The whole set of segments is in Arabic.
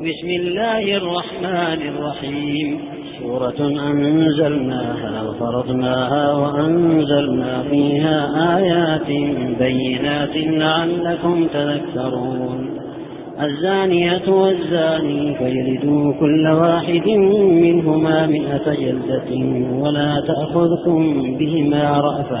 بسم الله الرحمن الرحيم. سورة أنزلناها وفرضناها وأنزلنا فيها آيات بينات لعلكم تذكرون. الزانية والزاني فيلدوا كل واحد منهما مئة جلدة ولا تأخذكم بهما رأفة.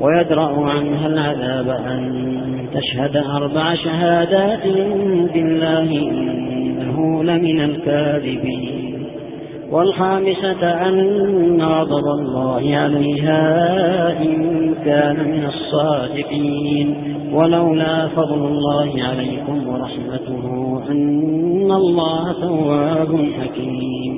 ويدرأ عنها العذاب أن تشهد أربع شهادات بالله إنه لمن الكاذبين. والخامسة أن غضب الله عليها إن كان من الصادقين. ولولا فضل الله عليكم ورحمته أن الله تواب حكيم.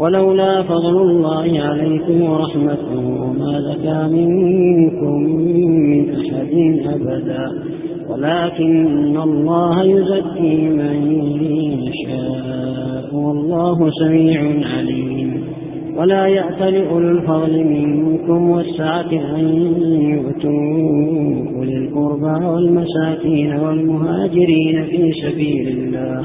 ولولا فضل الله عليكم ورحمته ما زكى منكم من أحد أبدا. ولكن الله يزكي من يشاء. والله سميع عليم. ولا يأتل أولو الفضل منكم والسعة أن يؤتوا أولي القربى والمساكين والمهاجرين في سبيل الله.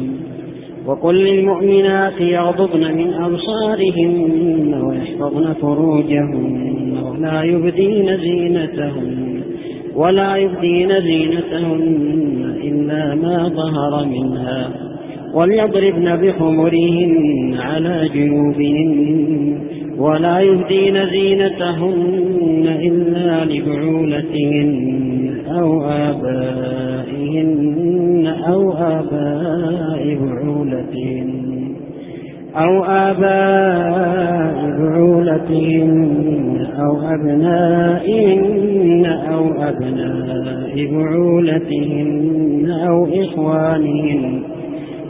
وقل للمؤمنات يغضبن من أبصارهن ويحفظن فروجهن ولا يبدين زينتهن ولا يبدين زينتهن إلا ما ظهر منها وليضربن بخمرهن على جنوبهن ولا يهدين زينتهن إلا لبعولتهن أو آبائهن أو آباء بعولتهن أو آباء بعولتهن أو أبنائهن أو أبناء بعولتهن أو إخوانهن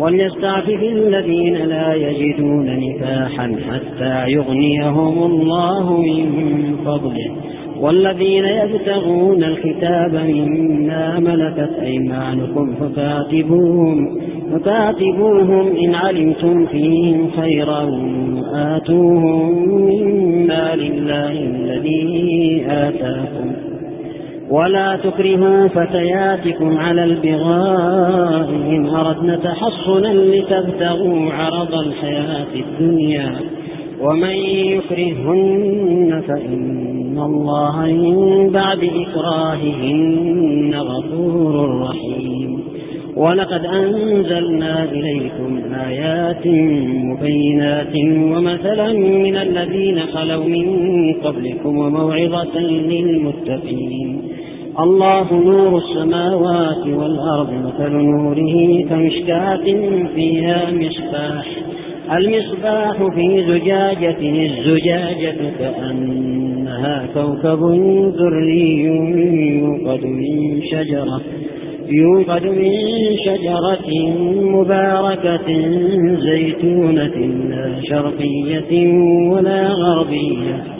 وليستعفف الذين لا يجدون نكاحا حتى يغنيهم الله من فضله. والذين يبتغون الكتاب مما ملكت أيمانكم فكاتبوهم فكاتبوهم إن علمتم فيهم خيرا آتوهم مما لله الذي آتاكم. ولا تكرهوا فتياتكم على البغاء إن أردنا تحصنا لتبتغوا عرض الحياة الدنيا. ومن يكرهن فإن الله من بعد إكراههن غفور رحيم. ولقد أنزلنا إليكم آيات مبينات ومثلا من الذين خلوا من قبلكم وموعظة للمتقين. الله نور السماوات والأرض مثل نوره كمشكاة فيها مصباح. المصباح في زجاجة الزجاجة كأنها كوكب دري يوقد من شجرة يوقد من شجرة مباركة زيتونة لا شرقية ولا غربية.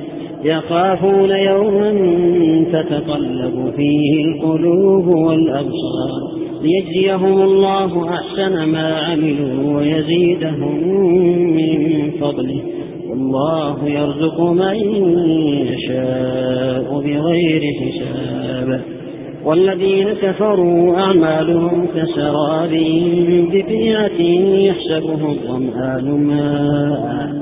يخافون يوما تتقلب فيه القلوب والأبصار ليجزيهم الله أحسن ما عملوا ويزيدهم من فضله. والله يرزق من يشاء بغير حساب. والذين كفروا أعمالهم كسراب بقيعة يحسبه الظمآن ماء.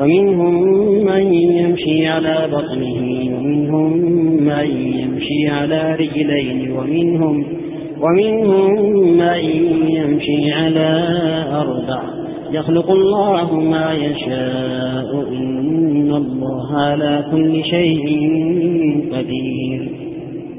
ومنهم من يمشي على بطنه ومنهم من يمشي على رجلين ومنهم ومنهم من يمشي على أربع. يخلق الله ما يشاء إن الله على كل شيء قدير.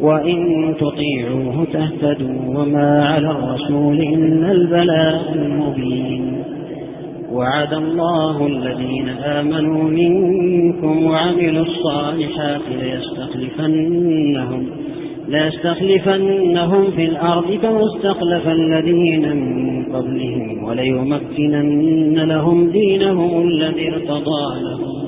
وإن تطيعوه تهتدوا وما على الرسول إلا البلاء المبين. وعد الله الذين آمنوا منكم وعملوا الصالحات ليستخلفنهم ليستخلفنهم في الأرض كما استخلف الذين من قبلهم وليمكنن لهم دينهم الذي ارتضى لهم.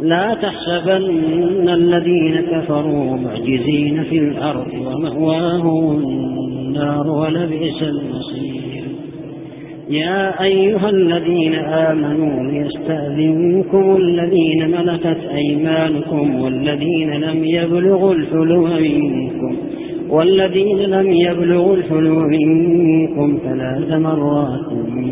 لا تحسبن الذين كفروا معجزين في الأرض ومأواهم النار ولبئس المصير. يا أيها الذين آمنوا ليستأذنكم الذين ملكت أيمانكم والذين لم يبلغوا الحلم منكم والذين لم يبلغوا الحلم منكم ثلاث مرات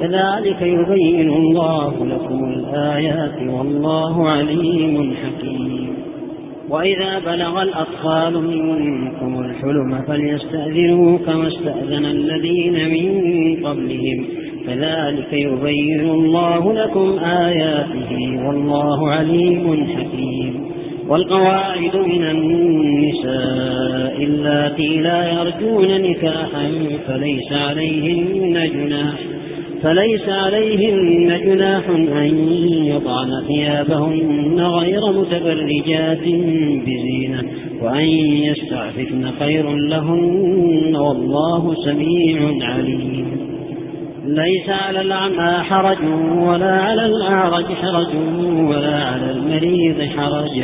كذلك يبين الله لكم الآيات والله عليم حكيم. وإذا بلغ الأطفال منكم الحلم فليستأذنوا كما استأذن الذين من قبلهم. كذلك يبين الله لكم آياته والله عليم حكيم. والقواعد من النساء اللاتي لا يرجون نكاحا فليس عليهن جناح. فليس عليهن جناح أن يضعن ثيابهن غير متبرجات بزينة وأن يستعففن خير لهن والله سميع عليم. ليس على الأعمى حرج ولا على الأعرج حرج ولا على المريض حرج.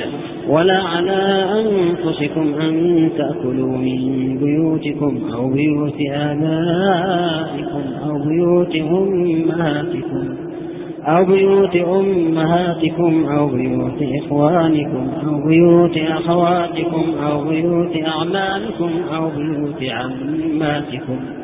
ولا على أنفسكم أن تأكلوا من بيوتكم أو بيوت آبائكم أو بيوت أمهاتكم أو بيوت أمهاتكم أو بيوت إخوانكم أو بيوت أخواتكم أو بيوت أعمالكم أو بيوت عماتكم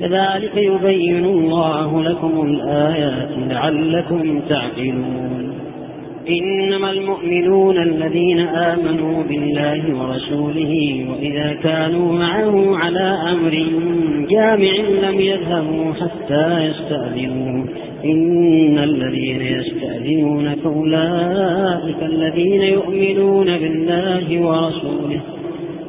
كذلك يبين الله لكم الآيات لعلكم تعقلون. إنما المؤمنون الذين آمنوا بالله ورسوله وإذا كانوا معه على أمر جامع لم يذهبوا حتى يستأذنوا إن الذين يستأذنونك أولئك الذين يؤمنون بالله ورسوله.